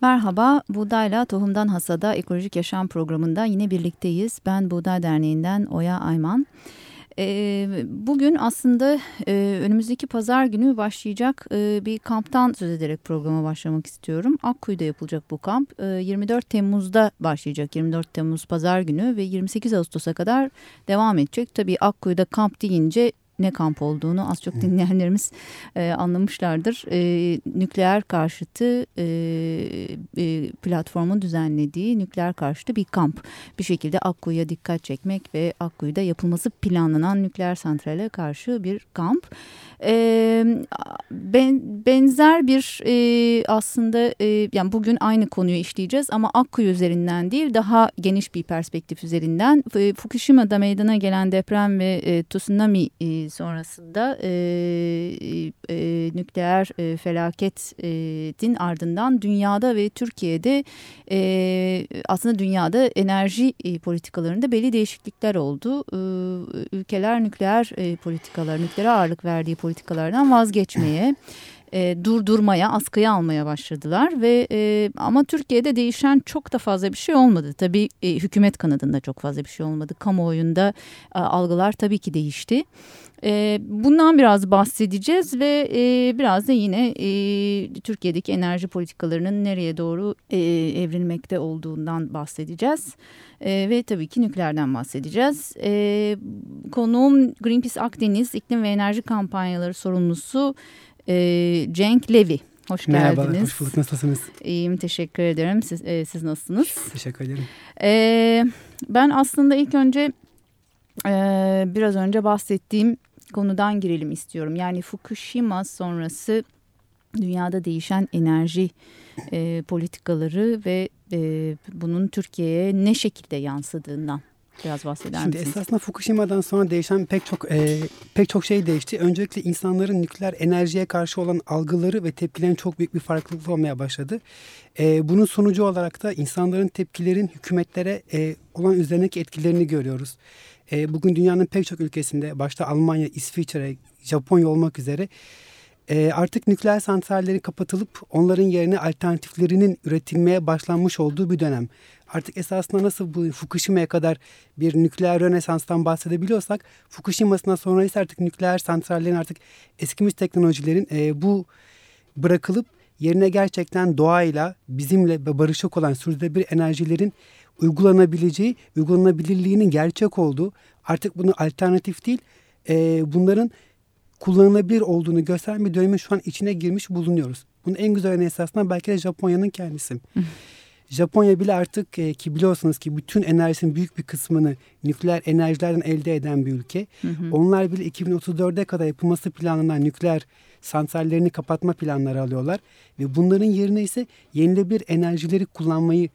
Merhaba, Buğdayla Tohumdan Hasada Ekolojik Yaşam programında yine birlikteyiz. Ben Buğday Derneği'nden Oya Ayman. Ee, bugün aslında e, önümüzdeki pazar günü başlayacak e, bir kamptan söz ederek programa başlamak istiyorum. Akkuyu'da yapılacak bu kamp. 24 e, Temmuz'da başlayacak. 24 Temmuz pazar günü ve 28 Ağustos'a kadar devam edecek. Tabii Akkuyu'da kamp deyince ne kamp olduğunu az çok dinleyenlerimiz e, anlamışlardır. E, nükleer karşıtı e, e, platformun düzenlediği nükleer karşıtı bir kamp. Bir şekilde Akkuyu'ya dikkat çekmek ve Akkuyu'da yapılması planlanan nükleer santrale karşı bir kamp. E, ben, benzer bir e, aslında e, yani bugün aynı konuyu işleyeceğiz ama Akkuyu üzerinden değil daha geniş bir perspektif üzerinden e, Fukushima'da meydana gelen deprem ve e, tsunami e, sonrasında e, e, nükleer e, felaketin ardından dünyada ve Türkiye'de e, aslında dünyada enerji e, politikalarında belli değişiklikler oldu. E, ülkeler nükleer e, politikalar, nükleer ağırlık verdiği politikalardan vazgeçmeye e, durdurmaya, askıya almaya başladılar ve e, ama Türkiye'de değişen çok da fazla bir şey olmadı. Tabii e, hükümet kanadında çok fazla bir şey olmadı. Kamuoyunda e, algılar tabii ki değişti. E, bundan biraz bahsedeceğiz ve e, biraz da yine e, Türkiye'deki enerji politikalarının nereye doğru e, evrilmekte olduğundan bahsedeceğiz. E, ve tabii ki nükleerden bahsedeceğiz. E, konuğum Greenpeace Akdeniz İklim ve Enerji Kampanyaları sorumlusu e, Cenk Levi. Hoş Merhaba, geldiniz. hoş bulduk. Nasılsınız? İyiyim, teşekkür ederim. Siz, e, siz nasılsınız? Teşekkür ederim. E, ben aslında ilk önce e, biraz önce bahsettiğim konudan girelim istiyorum. Yani Fukushima sonrası dünyada değişen enerji e, politikaları ve e, bunun Türkiye'ye ne şekilde yansıdığından biraz bahseder Şimdi misiniz? esasında Fukushima'dan sonra değişen pek çok e, pek çok şey değişti. Öncelikle insanların nükleer enerjiye karşı olan algıları ve tepkilerin çok büyük bir farklılık olmaya başladı. E, bunun sonucu olarak da insanların tepkilerin hükümetlere e, olan üzerindeki etkilerini görüyoruz. E, bugün dünyanın pek çok ülkesinde başta Almanya, İsviçre, Japonya olmak üzere e, artık nükleer santrallerin kapatılıp onların yerine alternatiflerinin üretilmeye başlanmış olduğu bir dönem. Artık esasında nasıl bu Fukushima'ya kadar bir nükleer rönesanstan bahsedebiliyorsak Fukushima'sından sonra ise artık nükleer santrallerin artık eskimiş teknolojilerin e, bu bırakılıp yerine gerçekten doğayla bizimle ve barışık olan sürdürülebilir enerjilerin uygulanabileceği, uygulanabilirliğinin gerçek olduğu, artık bunu alternatif değil, e, bunların kullanılabilir olduğunu gösteren bir dönemin şu an içine girmiş bulunuyoruz. Bunun en güzel örneği esasında belki de Japonya'nın kendisi. Japonya bile artık e, ki biliyorsunuz ki bütün enerjisinin büyük bir kısmını nükleer enerjilerden elde eden bir ülke. Hı hı. Onlar bile 2034'e kadar yapılması planlanan nükleer santrallerini kapatma planları alıyorlar. Ve bunların yerine ise yenilebilir enerjileri kullanmayı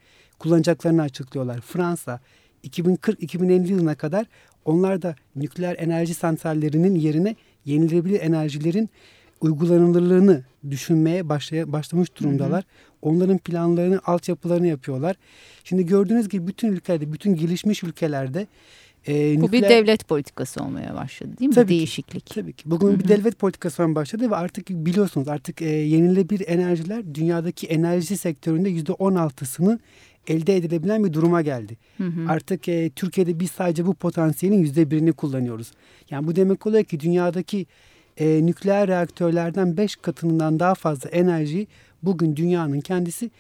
kullanacaklarını açıklıyorlar. Fransa 2040-2050 yılına kadar onlar da nükleer enerji santrallerinin yerine yenilebilir enerjilerin uygulanılırlığını düşünmeye başlay başlamış durumdalar. Hı hı. Onların planlarını, altyapılarını yapıyorlar. Şimdi gördüğünüz gibi bütün ülkelerde, bütün gelişmiş ülkelerde e, Bu nükleer... bir devlet politikası olmaya başladı değil mi? Tabii bir değişiklik. Ki, tabii ki. Bugün Hı -hı. bir devlet politikası başladı ve artık biliyorsunuz artık e, yenilebilir enerjiler dünyadaki enerji sektöründe yüzde on altısını elde edilebilen bir duruma geldi. Hı hı. Artık e, Türkiye'de biz sadece bu potansiyelin yüzde birini kullanıyoruz. Yani bu demek oluyor ki dünyadaki e, nükleer reaktörlerden beş katından daha fazla enerji bugün dünyanın kendisi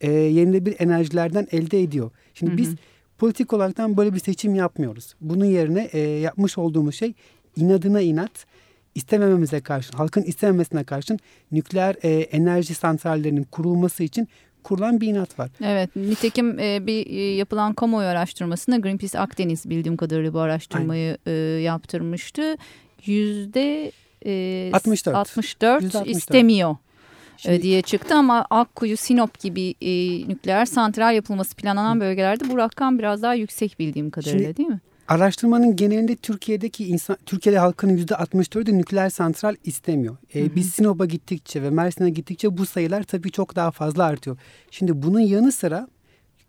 e, yenilebilir enerjilerden elde ediyor. Şimdi hı hı. biz politik olaraktan böyle bir seçim yapmıyoruz. Bunun yerine e, yapmış olduğumuz şey inadına inat istemememize karşın, halkın istememesine karşın nükleer e, enerji santrallerinin kurulması için kurulan bir inat var. Evet nitekim e, bir e, yapılan kamuoyu araştırmasında Greenpeace Akdeniz bildiğim kadarıyla bu araştırmayı e, yaptırmıştı. Yüzde e, 64, 64 %64. istemiyor. Şimdi, diye çıktı ama Akkuyu, Sinop gibi e, nükleer santral yapılması planlanan bölgelerde bu rakam biraz daha yüksek bildiğim kadarıyla şimdi, değil mi? Araştırmanın genelinde Türkiye'deki insan, Türkiye'de halkının yüzde 64'ü nükleer santral istemiyor. Ee, hı hı. Biz Sinop'a gittikçe ve Mersin'e gittikçe bu sayılar tabii çok daha fazla artıyor. Şimdi bunun yanı sıra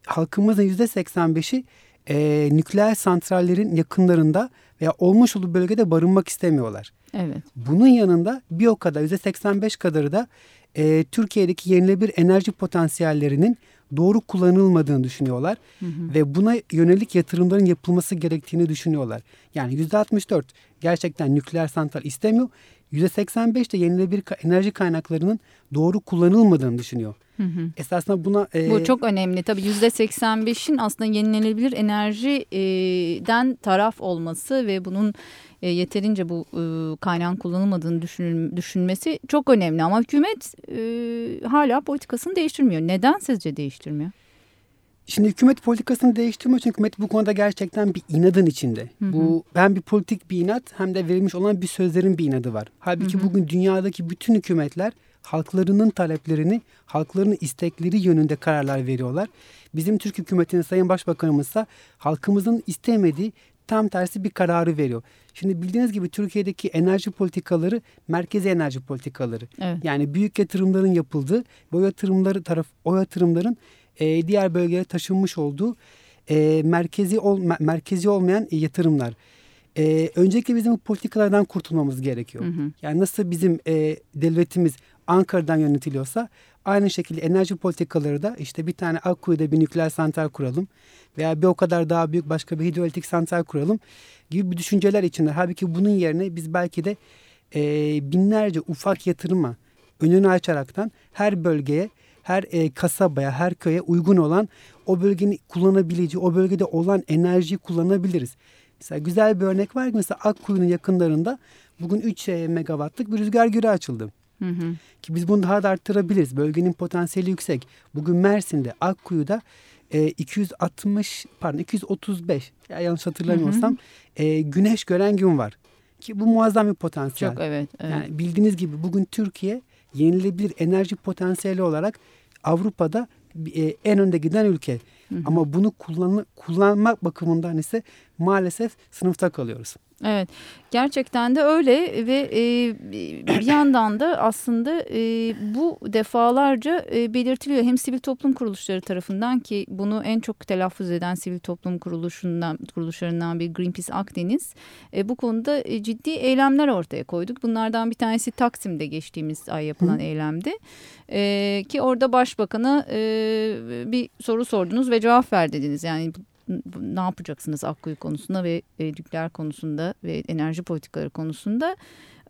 halkımızın yüzde 85'i e, nükleer santrallerin yakınlarında veya olmuş olduğu bölgede barınmak istemiyorlar. Evet. Bunun yanında bir o kadar %85 kadarı da e, Türkiye'deki yenilebilir enerji potansiyellerinin doğru kullanılmadığını düşünüyorlar. Hı hı. Ve buna yönelik yatırımların yapılması gerektiğini düşünüyorlar. Yani %64 gerçekten nükleer santral istemiyor. %85 de yenilebilir enerji kaynaklarının doğru kullanılmadığını düşünüyor. Hı hı. Esasında buna... E, Bu çok önemli. Tabii %85'in aslında yenilenebilir enerjiden taraf olması ve bunun e, yeterince bu e, kaynağın kullanılmadığını düşün, düşünmesi çok önemli. Ama hükümet e, hala politikasını değiştirmiyor. Neden sizce değiştirmiyor? Şimdi hükümet politikasını değiştirmiyor çünkü hükümet bu konuda gerçekten bir inadın içinde. Hı hı. Bu hem bir politik bir inat hem de verilmiş olan bir sözlerin bir inadı var. Halbuki hı hı. bugün dünyadaki bütün hükümetler halklarının taleplerini, halkların istekleri yönünde kararlar veriyorlar. Bizim Türk hükümetinin Sayın Başbakanımız ise halkımızın istemediği tam tersi bir kararı veriyor. Şimdi bildiğiniz gibi Türkiye'deki enerji politikaları merkezi enerji politikaları. Evet. Yani büyük yatırımların yapıldığı, o yatırımları taraf o yatırımların e, diğer bölgelere taşınmış olduğu e, merkezi ol, merkezi olmayan yatırımlar. E, öncelikle bizim bu politikalardan kurtulmamız gerekiyor. Hı hı. Yani nasıl bizim e, devletimiz Ankara'dan yönetiliyorsa aynı şekilde enerji politikaları da işte bir tane Akkuyu'da bir nükleer santral kuralım veya bir o kadar daha büyük başka bir hidroelektrik santral kuralım gibi bir düşünceler içinde. Halbuki bunun yerine biz belki de e, binlerce ufak yatırıma önünü açaraktan her bölgeye her e, kasabaya, her köye uygun olan o bölgenin kullanabileceği, o bölgede olan enerjiyi kullanabiliriz. Mesela güzel bir örnek var ki mesela Akkuyu'nun yakınlarında bugün 3 e, megawattlık bir rüzgar gürü açıldı. Hı hı. Ki biz bunu daha da arttırabiliriz. Bölgenin potansiyeli yüksek. Bugün Mersin'de, Akkuyu'da e, 260 pardon 235 ya yanlış hatırlamıyorsam hı hı. E, güneş gören gün var. Ki bu muazzam bir potansiyel. Çok evet, evet. Yani bildiğiniz gibi bugün Türkiye yenilebilir enerji potansiyeli olarak Avrupa'da e, en önde giden ülke. Hı hı. Ama bunu kullan, kullanmak bakımından ise maalesef sınıfta kalıyoruz. Evet gerçekten de öyle ve e, bir yandan da aslında e, bu defalarca e, belirtiliyor hem sivil toplum kuruluşları tarafından ki bunu en çok telaffuz eden sivil toplum kuruluşundan kuruluşlarından bir Greenpeace Akdeniz e, bu konuda e, ciddi eylemler ortaya koyduk. Bunlardan bir tanesi Taksim'de geçtiğimiz ay yapılan Hı. eylemdi e, ki orada başbakana e, bir soru sordunuz ve cevap ver dediniz yani ne yapacaksınız Akkuyu konusunda ve e, nükleer konusunda ve enerji politikaları konusunda.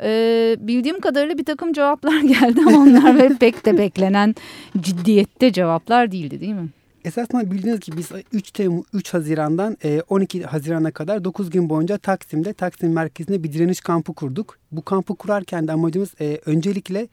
E, bildiğim kadarıyla bir takım cevaplar geldi ama onlar ve pek de beklenen ciddiyette cevaplar değildi değil mi? Esasında bildiğiniz gibi biz 3 Temmuz 3 Haziran'dan 12 e, Haziran'a kadar 9 gün boyunca Taksim'de Taksim merkezinde bir direniş kampı kurduk. Bu kampı kurarken de amacımız e, öncelikle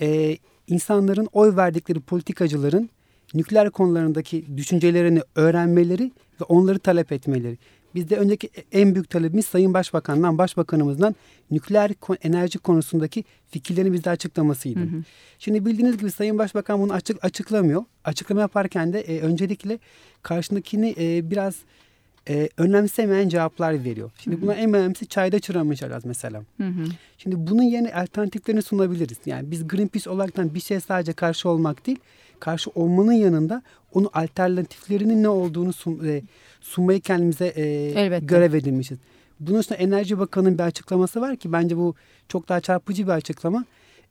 e, insanların oy verdikleri politikacıların nükleer konularındaki düşüncelerini öğrenmeleri onları talep etmeleri. Bizde önceki en büyük talebimiz Sayın Başbakan'dan, Başbakanımızdan nükleer enerji konusundaki fikirlerini bize açıklamasıydı. Hı hı. Şimdi bildiğiniz gibi Sayın Başbakan bunu açık açıklamıyor. Açıklama yaparken de e, öncelikle karşındakini e, biraz e, önemsemeyen cevaplar veriyor. Şimdi buna en önemlisi çayda çıramayacağız mesela. Hı hı. Şimdi bunun yeni alternatiflerini sunabiliriz. Yani biz Greenpeace olaraktan bir şey sadece karşı olmak değil, karşı olmanın yanında onun alternatiflerinin ne olduğunu sun, e, sunmayı kendimize e, görev edinmişiz. Bunun üstüne Enerji Bakanı'nın bir açıklaması var ki bence bu çok daha çarpıcı bir açıklama.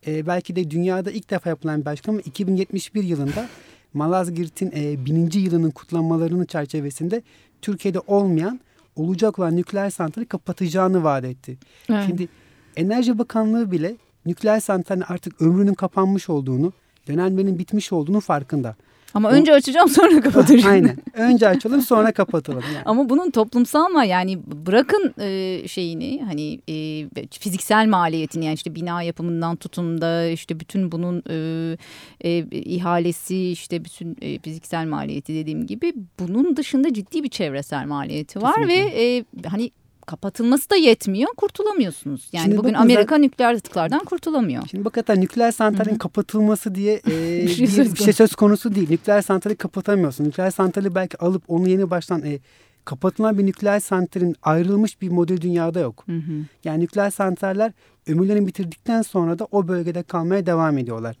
E, belki de dünyada ilk defa yapılan bir açıklama 2071 yılında Malazgirt'in e, bininci yılının kutlanmalarının çerçevesinde Türkiye'de olmayan olacak olan nükleer santrali kapatacağını vaat etti. Evet. Şimdi Enerji Bakanlığı bile nükleer santralin artık ömrünün kapanmış olduğunu, dönemlerinin bitmiş olduğunu farkında. Ama önce açacağım sonra kapatacağım. Aynen. Önce açalım sonra kapatalım. Yani. Ama bunun toplumsal mı yani bırakın e, şeyini hani e, fiziksel maliyetini yani işte bina yapımından tutun da işte bütün bunun e, e, ihalesi işte bütün e, fiziksel maliyeti dediğim gibi bunun dışında ciddi bir çevresel maliyeti var Kesinlikle. ve e, hani kapatılması da yetmiyor kurtulamıyorsunuz. Yani şimdi bugün Amerika nükleer atıklardan kurtulamıyor. Şimdi bak hatta nükleer santralin Hı -hı. kapatılması diye e, bir, şey bir, bir şey söz konusu değil. Nükleer santrali kapatamıyorsun. Nükleer santrali belki alıp onu yeni baştan e, kapatılan bir nükleer santralin ayrılmış bir model dünyada yok. Hı hı. Yani nükleer santraller ömürlerini bitirdikten sonra da o bölgede kalmaya devam ediyorlar.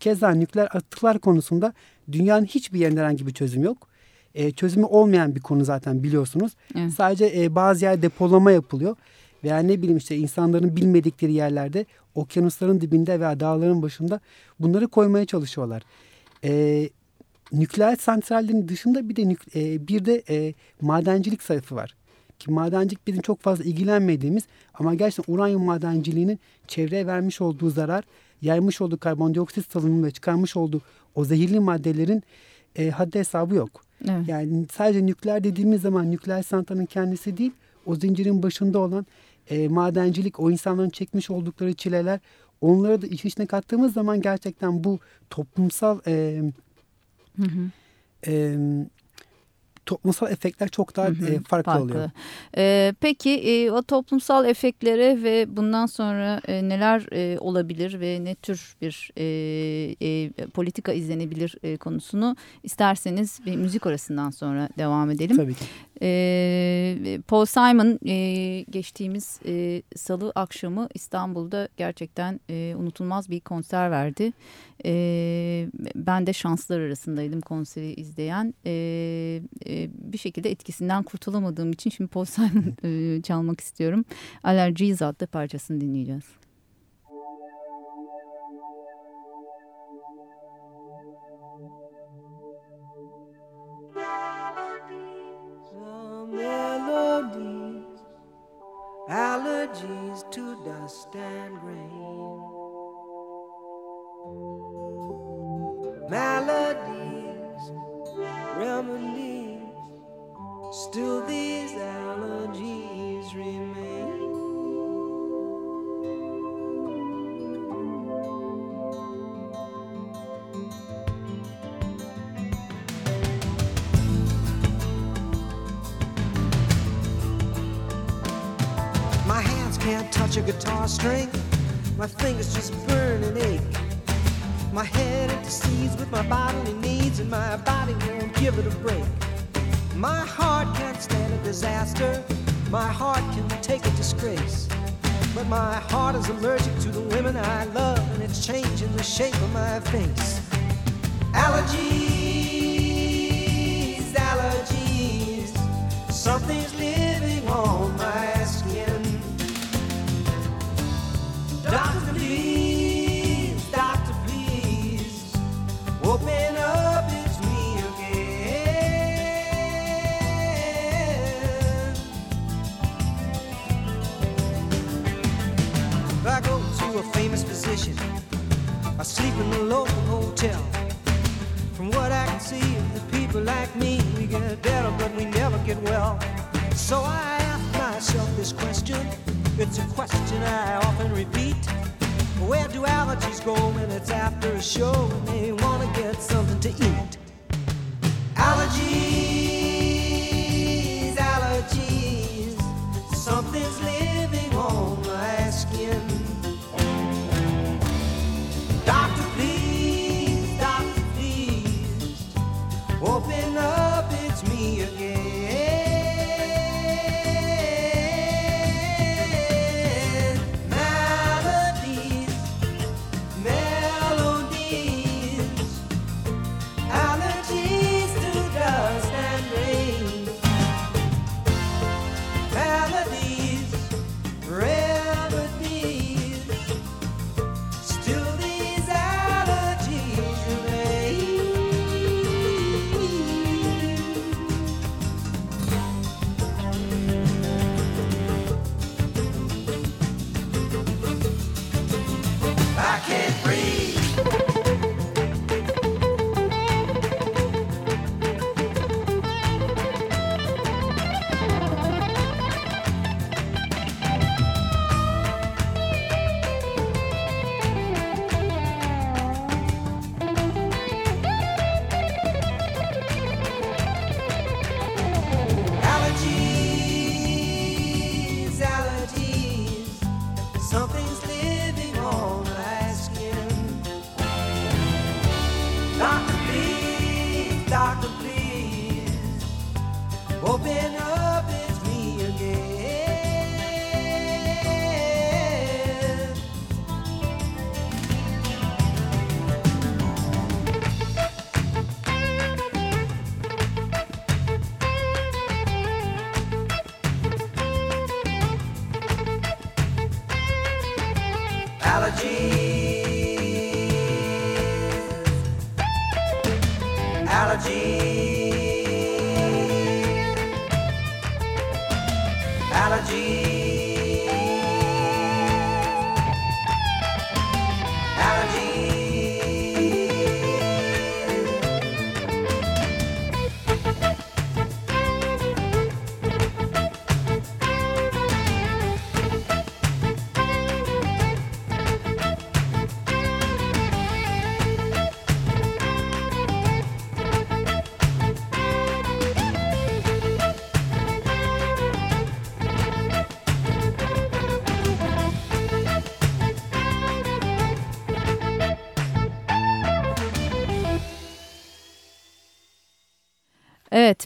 Keza nükleer atıklar konusunda dünyanın hiçbir yerinde herhangi bir çözüm yok e, çözümü olmayan bir konu zaten biliyorsunuz. Evet. Sadece e, bazı yer depolama yapılıyor. veya ne bileyim işte insanların bilmedikleri yerlerde okyanusların dibinde veya dağların başında bunları koymaya çalışıyorlar. E, nükleer santrallerin dışında bir de e, bir de e, madencilik sayfı var. Ki madencilik bizim çok fazla ilgilenmediğimiz ama gerçekten uranyum madenciliğinin çevreye vermiş olduğu zarar, yaymış olduğu karbondioksit salınımı ve çıkarmış olduğu o zehirli maddelerin e, haddi hesabı yok. Evet. Yani sadece nükleer dediğimiz zaman nükleer santralin kendisi değil, o zincirin başında olan e, madencilik, o insanların çekmiş oldukları çileler, onları da iş içine kattığımız zaman gerçekten bu toplumsal e, hı hı. E, toplumsal efektler çok daha hı hı, e, farklı, farklı oluyor. E, peki e, o toplumsal efektlere ve bundan sonra e, neler e, olabilir ve ne tür bir e, e, politika izlenebilir e, konusunu isterseniz bir müzik arasından sonra devam edelim. Tabii ki. E, Paul Simon e, geçtiğimiz e, salı akşamı İstanbul'da gerçekten e, unutulmaz bir konser verdi. E, ben de şanslar arasındaydım konseri izleyen. E, e, bir şekilde etkisinden kurtulamadığım için şimdi Paul Simon e, çalmak istiyorum. Allergies adlı parçasını dinleyeceğiz. allergies to dust and rain. Maladies, remedies, still these allergies remain. My hands can't touch a guitar string. My fingers just burn and ache. My head intercedes with my bodily needs, and my body won't give it a break. My heart can't stand a disaster. My heart can take a disgrace. But my heart is allergic to the women I love, and it's changing the shape of my face. Allergies, allergies, something's living on sleep in the local hotel. From what I can see, the people like me, we get better, but we never get well. So I ask myself this question. It's a question I often repeat. Where do allergies go when it's after a show and they want to get something to eat? Allergies,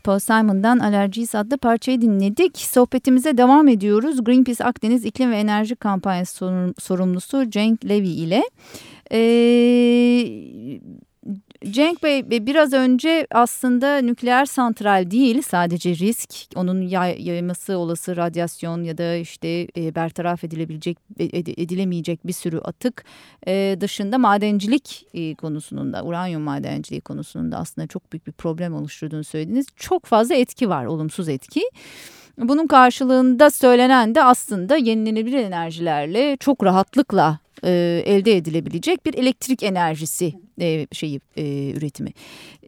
Paul Simon'dan Allergies adlı parçayı dinledik. Sohbetimize devam ediyoruz. Greenpeace Akdeniz İklim ve Enerji Kampanyası sorumlusu Cenk Levy ile. Ee, Cenk Bey biraz önce aslında nükleer santral değil sadece risk onun yayması olası radyasyon ya da işte e, bertaraf edilebilecek edilemeyecek bir sürü atık e, dışında madencilik e, konusunun da uranyum madenciliği konusunun da aslında çok büyük bir problem oluşturduğunu söylediniz. Çok fazla etki var olumsuz etki. Bunun karşılığında söylenen de aslında yenilenebilir enerjilerle çok rahatlıkla e, elde edilebilecek bir elektrik enerjisi e, şeyi e, üretimi.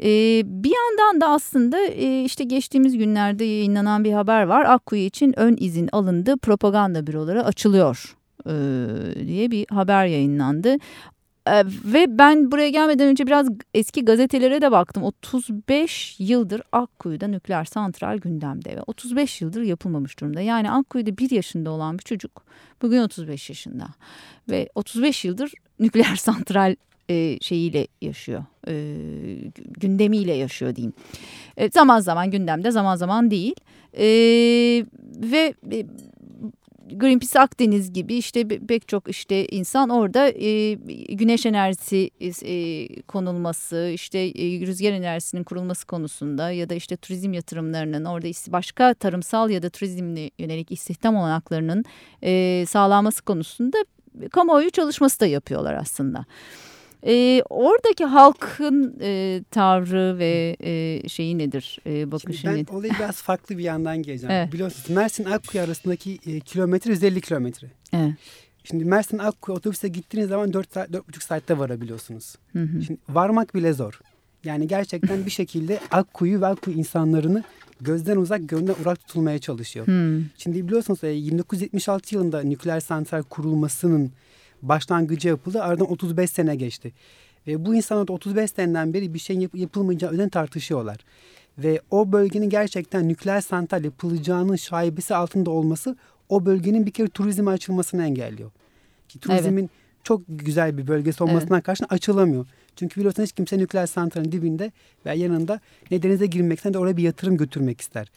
E, bir yandan da aslında e, işte geçtiğimiz günlerde yayınlanan bir haber var. Akkuyu için ön izin alındı, propaganda büroları açılıyor e, diye bir haber yayınlandı. Ee, ve ben buraya gelmeden önce biraz eski gazetelere de baktım. 35 yıldır Akkuyu'da nükleer santral gündemde ve 35 yıldır yapılmamış durumda. Yani Akkuyu'da bir yaşında olan bir çocuk bugün 35 yaşında ve 35 yıldır nükleer santral e, şeyiyle yaşıyor. E, gündemiyle yaşıyor diyeyim. E, zaman zaman gündemde zaman zaman değil. E, ve Greenpeace Akdeniz gibi işte pek çok işte insan orada e, güneş enerjisi e, konulması, işte e, rüzgar enerjisinin kurulması konusunda ya da işte turizm yatırımlarının orada başka tarımsal ya da turizmle yönelik istihdam olanaklarının e, sağlanması konusunda kamuoyu çalışması da yapıyorlar aslında. E, oradaki halkın e, tavrı ve e, şeyi nedir, e, bakışı Şimdi ben nedir? olayı biraz farklı bir yandan geleceğim. Evet. Biliyorsunuz Mersin Akkuyu arasındaki e, kilometre 150 kilometre. Evet. Şimdi Mersin Akkuyu otobüse gittiğiniz zaman 4 saat, 4,5 saatte varabiliyorsunuz. Hı hı. Şimdi varmak bile zor. Yani gerçekten bir şekilde Akkuyu ve Akkuyu insanlarını gözden uzak, gönülden uzak tutulmaya çalışıyor. Hmm. Şimdi biliyorsunuz 1976 yılında nükleer santral kurulmasının başlangıcı yapıldı. Aradan 35 sene geçti. Ve bu insanlar da 35 seneden beri bir şeyin yap yapılmayacağı üzerine tartışıyorlar. Ve o bölgenin gerçekten nükleer santral yapılacağının şaibesi altında olması o bölgenin bir kere turizme açılmasını engelliyor. Ki turizmin evet. çok güzel bir bölgesi olmasına evet. karşın açılamıyor. Çünkü biliyorsunuz hiç kimse nükleer santralin dibinde ve yanında ne denize girmekten de oraya bir yatırım götürmek ister.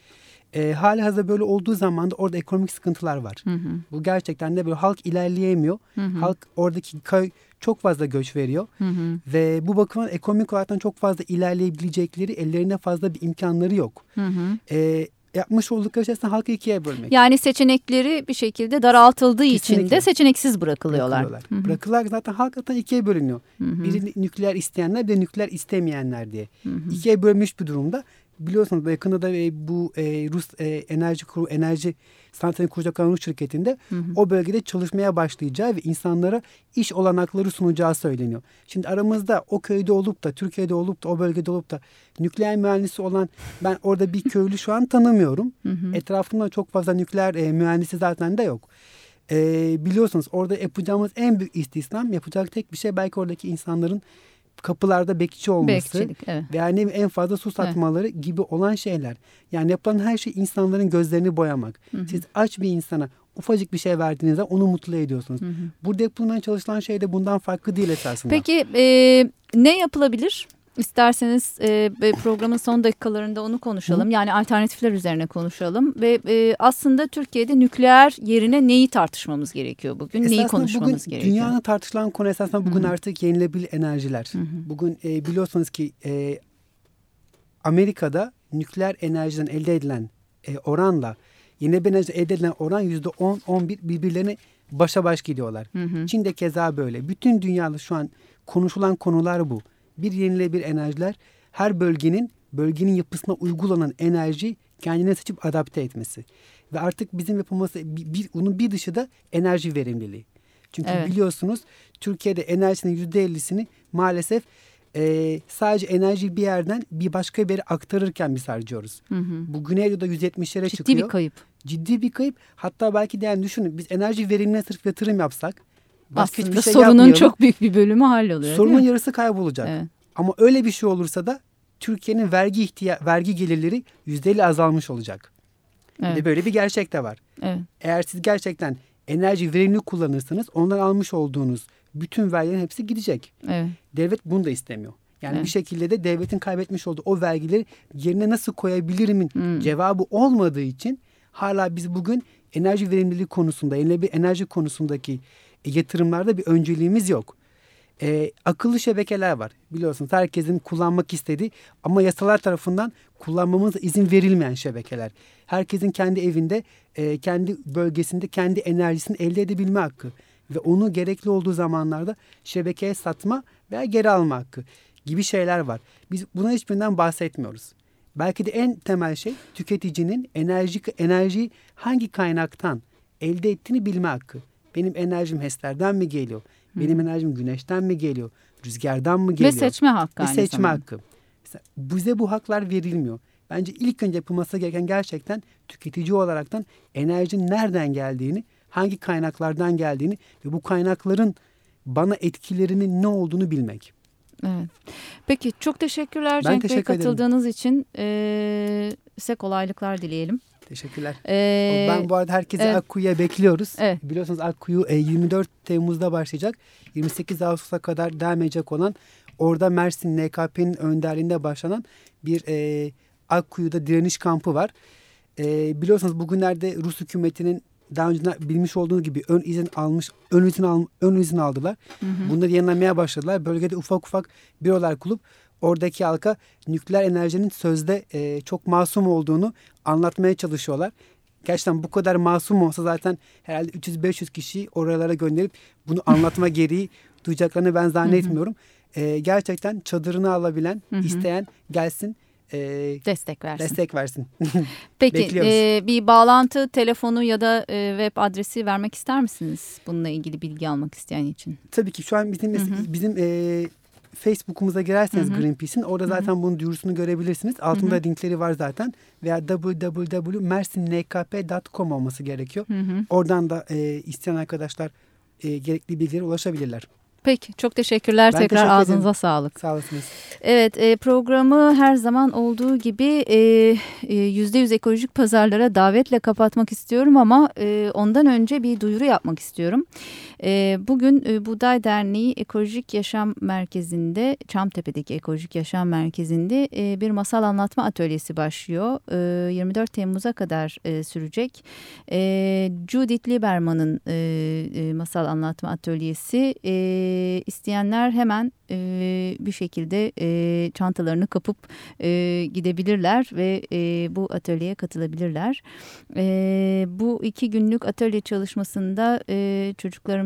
E, hali hazırda böyle olduğu zaman da orada ekonomik sıkıntılar var. Hı hı. Bu gerçekten de böyle halk ilerleyemiyor. Hı hı. Halk oradaki köy çok fazla göç veriyor. Hı hı. Ve bu bakımdan ekonomik olarak çok fazla ilerleyebilecekleri ellerinde fazla bir imkanları yok. Hı hı. E, yapmış oldukları şey halkı ikiye bölmek. Yani seçenekleri bir şekilde daraltıldığı Kesinlikle. için de seçeneksiz bırakılıyorlar. Bırakılıyorlar. Hı hı. Bırakılar zaten halk zaten ikiye bölünüyor. Hı hı. Biri nükleer isteyenler bir nükleer istemeyenler diye. Hı hı. İkiye bölmüş bir durumda biliyorsunuz yakında da e, bu e, Rus e, enerji kuru enerji santralini kuracak olan Rus şirketinde hı hı. o bölgede çalışmaya başlayacağı ve insanlara iş olanakları sunacağı söyleniyor. Şimdi aramızda o köyde olup da Türkiye'de olup da o bölgede olup da nükleer mühendisi olan ben orada bir köylü şu an tanımıyorum. Hı hı. Etrafımda çok fazla nükleer e, mühendisi zaten de yok. E, biliyorsunuz orada yapacağımız en büyük istisnam yapacak tek bir şey belki oradaki insanların kapılarda bekçi olması Bekçilik, evet. ve yani en fazla su satmaları evet. gibi olan şeyler. Yani yapılan her şey insanların gözlerini boyamak. Hı hı. Siz aç bir insana ufacık bir şey verdiğinizde onu mutlu ediyorsunuz. Hı hı. Burada yapılmaya çalışılan şey de bundan farklı değil esasında. Peki e, ne yapılabilir? İsterseniz e, programın son dakikalarında onu konuşalım. Yani alternatifler üzerine konuşalım. Ve e, aslında Türkiye'de nükleer yerine neyi tartışmamız gerekiyor bugün? Esasında neyi konuşmamız bugün gerekiyor? Dünyanın tartışılan konu esasında bugün Hı. artık yenilebilir enerjiler. Hı. Bugün e, biliyorsunuz ki e, Amerika'da nükleer enerjiden elde edilen e, oranla yenilebilir enerji elde edilen oran yüzde on, on bir birbirlerine başa baş gidiyorlar. Hı hı. Çin'de keza böyle. Bütün dünyada şu an konuşulan konular bu bir yenilebilir enerjiler her bölgenin bölgenin yapısına uygulanan enerji kendine seçip adapte etmesi. Ve artık bizim yapılması bir, bir, onun bir dışı da enerji verimliliği. Çünkü evet. biliyorsunuz Türkiye'de enerjinin yüzde ellisini maalesef e, sadece enerjiyi bir yerden bir başka bir yere aktarırken biz harcıyoruz. Hı hı. Bu Güneydoğu'da 170'lere çıkıyor. Ciddi bir kayıp. Ciddi bir kayıp. Hatta belki de yani düşünün biz enerji verimine sırf yatırım yapsak. Aslında şey sorunun çok büyük bir bölümü halloluyor. Sorunun yarısı kaybolacak. Evet. Ama öyle bir şey olursa da Türkiye'nin vergi ihtiya vergi gelirleri %50 azalmış olacak. Evet. Ve böyle bir gerçek de var. Evet. Eğer siz gerçekten enerji verimli kullanırsanız ondan almış olduğunuz bütün vergilerin hepsi gidecek. Evet. Devlet bunu da istemiyor. Yani evet. bir şekilde de devletin kaybetmiş olduğu o vergileri yerine nasıl koyabilirimin hmm. cevabı olmadığı için hala biz bugün enerji verimliliği konusunda, enerji konusundaki yatırımlarda bir önceliğimiz yok. Ee, akıllı şebekeler var biliyorsunuz herkesin kullanmak istediği ama yasalar tarafından kullanmamıza izin verilmeyen şebekeler. Herkesin kendi evinde, e, kendi bölgesinde kendi enerjisini elde edebilme hakkı ve onu gerekli olduğu zamanlarda şebekeye satma veya geri alma hakkı gibi şeyler var. Biz buna hiçbirinden bahsetmiyoruz. Belki de en temel şey tüketicinin enerji enerjiyi hangi kaynaktan elde ettiğini bilme hakkı. Benim enerjim HES'lerden mi geliyor? Benim Hı. enerjim güneşten mi geliyor? Rüzgardan mı geliyor? Ve seçme hakkı. Ve seçme zamanda. hakkı. Mesela bize bu haklar verilmiyor. Bence ilk önce yapılması gereken gerçekten tüketici olaraktan enerjinin nereden geldiğini, hangi kaynaklardan geldiğini ve bu kaynakların bana etkilerinin ne olduğunu bilmek. Evet. Peki çok teşekkürler ben Cenk teşekkür Bey katıldığınız ederim. için. Ee, size kolaylıklar dileyelim. Teşekkürler. Ee, ben bu arada herkesi evet. Akkuyu'ya bekliyoruz. Evet. Biliyorsunuz Akkuyu 24 Temmuz'da başlayacak. 28 Ağustos'a kadar devam edecek olan orada Mersin NKP'nin önderliğinde başlanan bir e, Akkuyu'da direniş kampı var. E, biliyorsunuz bugünlerde Rus hükümetinin daha önce bilmiş olduğunuz gibi ön izin almış, ön izin al, ön izin aldılar. Hı hı. Bunları yayınlamaya başladılar. Bölgede ufak ufak bürolar kulup oradaki halka nükleer enerjinin sözde e, çok masum olduğunu anlatmaya çalışıyorlar. Gerçekten bu kadar masum olsa zaten herhalde 300-500 kişiyi oralara gönderip bunu anlatma gereği duyacaklarını ben zannetmiyorum. E, gerçekten çadırını alabilen, isteyen gelsin e, destek versin. Destek versin. Peki e, bir bağlantı telefonu ya da e, web adresi vermek ister misiniz bununla ilgili bilgi almak isteyen için? Tabii ki şu an bizim hı hı. bizim e, Facebook'umuza girerseniz Greenpeace'in orada zaten hı hı. bunun duyurusunu görebilirsiniz. Altında hı hı. linkleri var zaten veya www.mersinnkp.com olması gerekiyor. Hı hı. Oradan da e, isteyen arkadaşlar e, gerekli bilgilere ulaşabilirler. Peki çok teşekkürler ben tekrar teşekkür ağzınıza sağlık. Sağ olasınız. Evet e, programı her zaman olduğu gibi e, yüzde yüz ekolojik pazarlara davetle kapatmak istiyorum ama e, ondan önce bir duyuru yapmak istiyorum. E, bugün e, Buday Derneği Ekolojik Yaşam Merkezi'nde Çamtepe'deki Ekolojik Yaşam Merkezi'nde e, bir masal anlatma atölyesi başlıyor. E, 24 Temmuz'a kadar e, sürecek. E, Judith Lieberman'ın masal anlatma atölyesi isteyenler hemen bir şekilde çantalarını kapıp gidebilirler ve bu atölyeye katılabilirler. Bu iki günlük atölye çalışmasında e,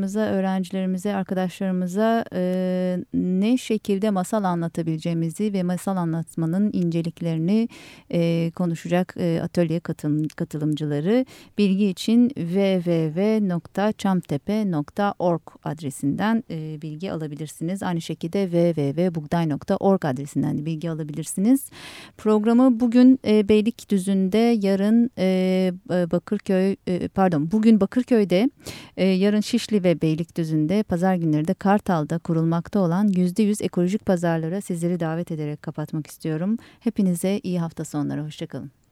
çocuklarımıza, öğrencilerimize, arkadaşlarımıza e, ne şekilde masal anlatabileceğimizi ve masal anlatmanın inceliklerini e, konuşacak e, atölye katılım, katılımcıları bilgi için www.çamtepe.org adresinden e, bilgi alabilirsiniz. Aynı şekilde de www.bugday.org adresinden de bilgi alabilirsiniz. Programı bugün e, Beylikdüzü'nde, yarın e, e, Bakırköy, e, pardon bugün Bakırköy'de, e, yarın Şişli Beylikdüzü'nde, pazar günleri de Kartal'da kurulmakta olan %100 ekolojik pazarlara sizleri davet ederek kapatmak istiyorum. Hepinize iyi hafta sonları, hoşçakalın.